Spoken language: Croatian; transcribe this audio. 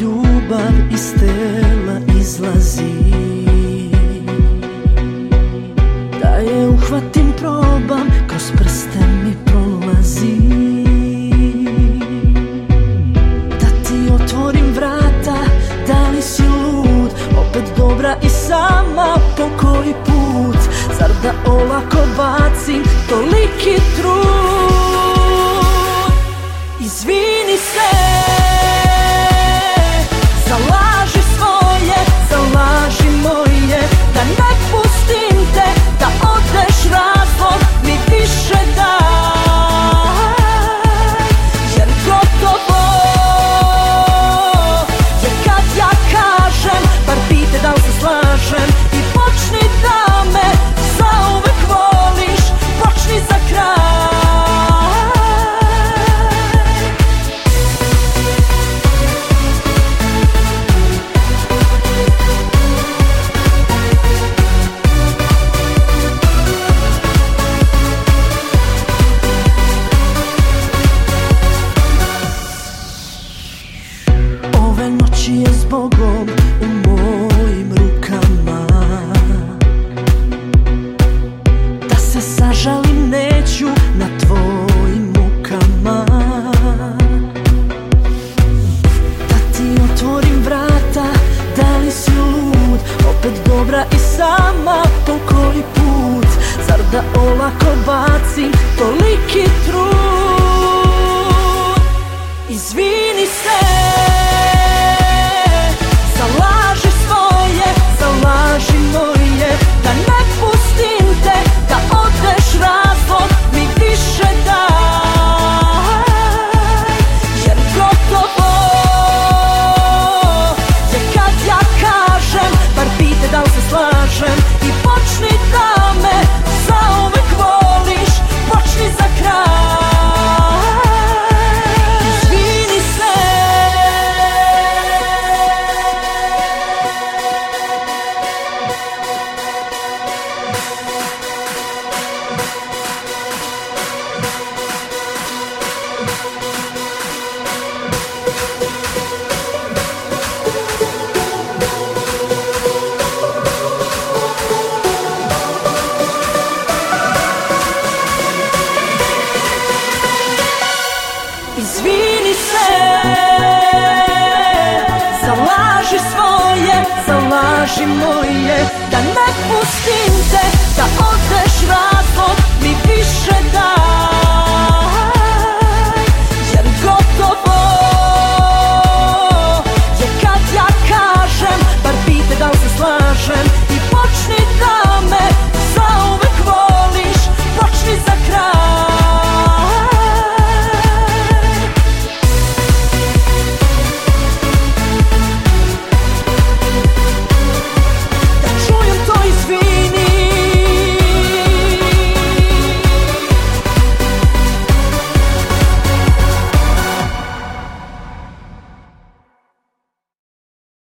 ljubav iz tela izlazi. Da je uhvatim probam, kroz prste mi prolazi. Da ti otvorim vrata, da li si lud? Opet dobra i sama po put? Zar da olako bacim toliki trud noći je zbogom u mojim rukama. Da se sažalim neću na tvojim mukama. Da ti otvorim vrata, da li si lud? Opet dobra i sama po koji put? Zar da olako bacim toliki trud se the ta oczy.